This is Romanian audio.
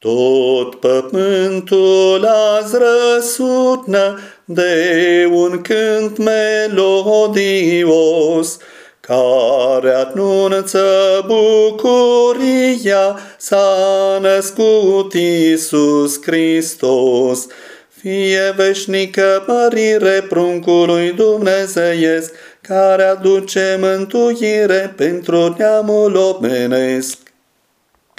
Tot pământul azi răsutnă de un cânt melodios, care anunță bucuria, s-a născut Iisus Hristos. Fie veșnică mărire pruncului dumnezeiesc, care aduce mântuire pentru neamul omenesc.